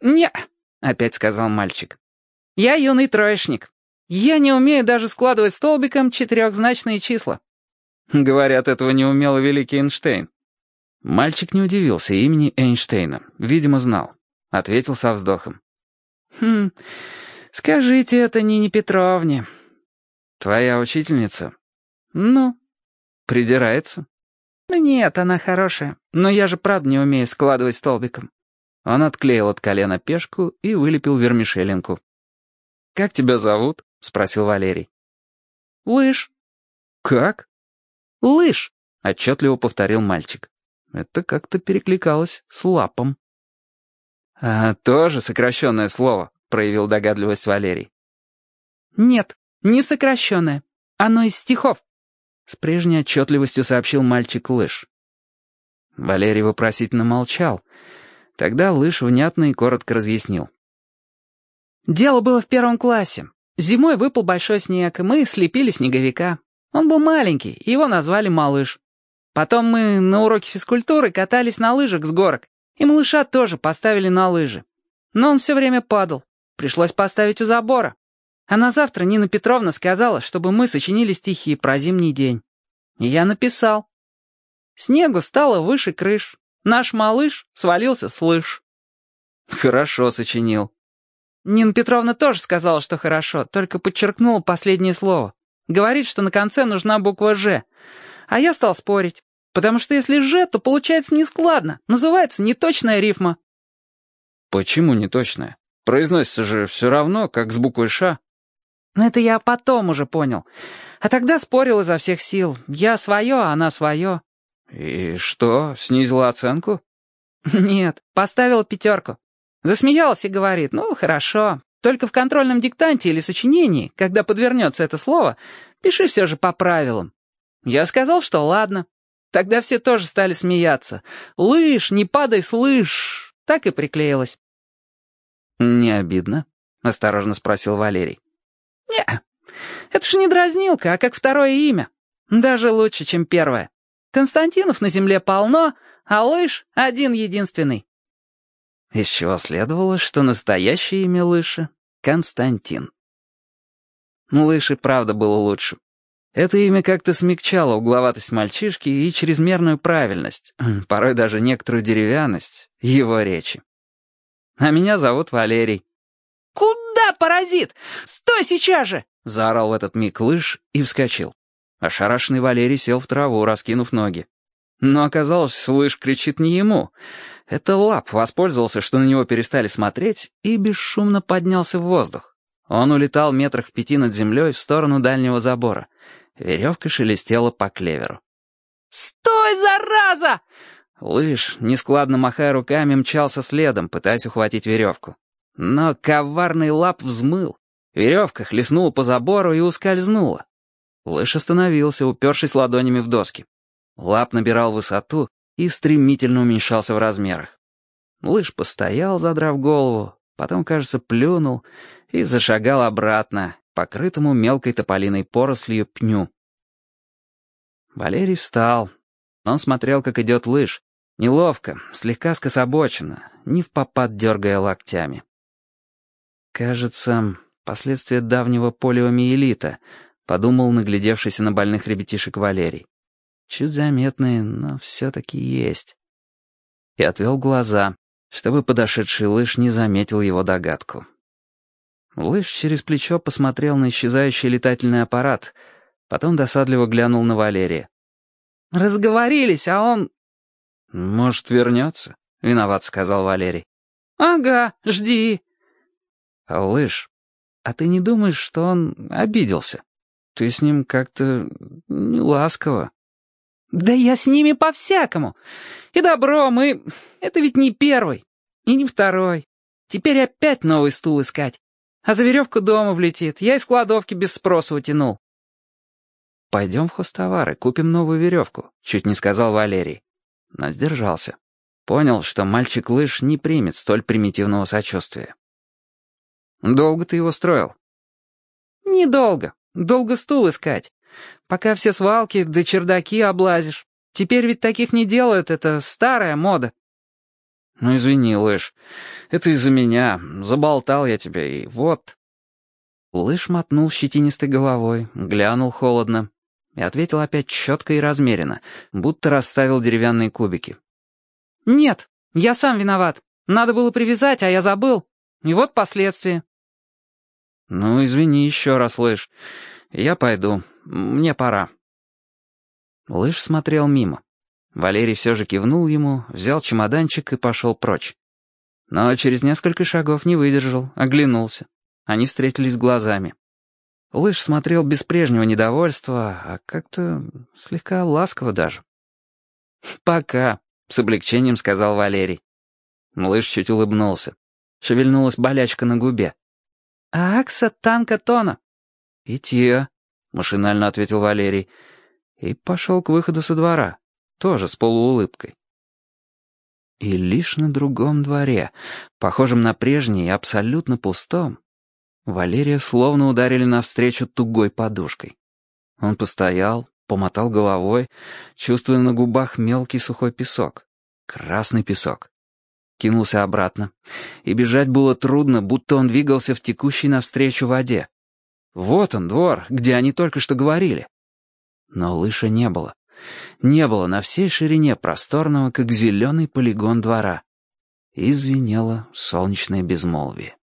«Не», — опять сказал мальчик. «Я юный троечник. Я не умею даже складывать столбиком четырехзначные числа». Говорят, этого не умел великий Эйнштейн. Мальчик не удивился имени Эйнштейна, видимо, знал. Ответил со вздохом. «Хм, скажите это Нине Петровне». «Твоя учительница?» «Ну?» «Придирается?» «Да нет, она хорошая. Но я же правда не умею складывать столбиком». Он отклеил от колена пешку и вылепил вермишелинку. «Как тебя зовут?» — спросил Валерий. «Лыж». «Как?» «Лыж», — отчетливо повторил мальчик. Это как-то перекликалось с лапом. «А, тоже сокращенное слово», — проявил догадливость Валерий. «Нет, не сокращенное. Оно из стихов», — с прежней отчетливостью сообщил мальчик Лыж. Валерий вопросительно молчал. Тогда Лыж внятно и коротко разъяснил. «Дело было в первом классе. Зимой выпал большой снег, и мы слепили снеговика. Он был маленький, его назвали Малыш. Потом мы на уроке физкультуры катались на лыжах с горок, и малыша тоже поставили на лыжи. Но он все время падал. Пришлось поставить у забора. А на завтра Нина Петровна сказала, чтобы мы сочинили стихи про зимний день. И я написал. Снегу стало выше крыш. Наш малыш свалился с лыж. Хорошо сочинил. Нина Петровна тоже сказала, что хорошо, только подчеркнула последнее слово. Говорит, что на конце нужна буква «Ж». А я стал спорить. Потому что если «Ж», то получается нескладно. Называется неточная рифма. Почему неточная? Произносится же все равно, как с буквой «Ш». Это я потом уже понял. А тогда спорил изо всех сил. Я свое, а она свое. И что, снизила оценку? Нет, поставила пятерку. Засмеялась и говорит, ну, хорошо. Только в контрольном диктанте или сочинении, когда подвернется это слово, пиши все же по правилам. Я сказал, что ладно. Тогда все тоже стали смеяться. «Лыж, не падай с лыж!» Так и приклеилось. «Не обидно?» — осторожно спросил Валерий. «Не, это ж не дразнилка, а как второе имя. Даже лучше, чем первое. Константинов на земле полно, а лыж один-единственный». Из чего следовало, что настоящее имя Лыши — Константин. Лыж и правда было лучше. Это имя как-то смягчало угловатость мальчишки и чрезмерную правильность, порой даже некоторую деревянность его речи. А меня зовут Валерий. «Куда, паразит? Стой сейчас же!» — заорал в этот миг лыж и вскочил. Ошарашенный Валерий сел в траву, раскинув ноги. Но оказалось, лыж кричит не ему. Это лап воспользовался, что на него перестали смотреть, и бесшумно поднялся в воздух. Он улетал метрах в пяти над землей в сторону дальнего забора. Веревка шелестела по клеверу. «Стой, зараза!» Лыж, нескладно махая руками, мчался следом, пытаясь ухватить веревку. Но коварный лап взмыл. Веревка хлестнула по забору и ускользнула. Лыж остановился, упершись ладонями в доски. Лап набирал высоту и стремительно уменьшался в размерах. Лыж постоял, задрав голову, потом, кажется, плюнул и зашагал обратно, покрытому мелкой тополиной порослью пню. Валерий встал. Он смотрел, как идет лыж. Неловко, слегка скособоченно, не в попад дергая локтями. Кажется, последствия давнего полиомиелита, подумал наглядевшийся на больных ребятишек Валерий. Чуть заметные, но все-таки есть. И отвел глаза, чтобы подошедший лыж не заметил его догадку. Лыж через плечо посмотрел на исчезающий летательный аппарат, потом досадливо глянул на Валерия. «Разговорились, а он...» «Может, вернется?» — виноват, сказал Валерий. «Ага, жди». «Лыж, а ты не думаешь, что он обиделся? Ты с ним как-то неласково». «Да я с ними по-всякому. И добро мы... Это ведь не первый. И не второй. Теперь опять новый стул искать. А за веревку дома влетит. Я из кладовки без спроса утянул. «Пойдем в хостовары, купим новую веревку», — чуть не сказал Валерий. Но сдержался. Понял, что мальчик-лыж не примет столь примитивного сочувствия. «Долго ты его строил?» «Недолго. Долго стул искать. Пока все свалки да чердаки облазишь. Теперь ведь таких не делают, это старая мода». «Ну, извини, Лыж, это из-за меня. Заболтал я тебя, и вот...» Лыж мотнул щетинистой головой, глянул холодно и ответил опять четко и размеренно, будто расставил деревянные кубики. «Нет, я сам виноват. Надо было привязать, а я забыл. И вот последствия». «Ну, извини еще раз, Лыж. Я пойду. Мне пора». Лыж смотрел мимо. Валерий все же кивнул ему, взял чемоданчик и пошел прочь. Но через несколько шагов не выдержал, оглянулся. Они встретились глазами. Лыж смотрел без прежнего недовольства, а как-то слегка ласково даже. «Пока», — с облегчением сказал Валерий. Лыж чуть улыбнулся. Шевельнулась болячка на губе. «Акса танка тона». «Итье», — машинально ответил Валерий, и пошел к выходу со двора тоже с полуулыбкой. И лишь на другом дворе, похожем на прежний и абсолютно пустом, Валерия словно ударили навстречу тугой подушкой. Он постоял, помотал головой, чувствуя на губах мелкий сухой песок. Красный песок. Кинулся обратно. И бежать было трудно, будто он двигался в текущей навстречу воде. Вот он, двор, где они только что говорили. Но лыша не было не было на всей ширине просторного, как зеленый полигон двора. И звенело солнечное безмолвие.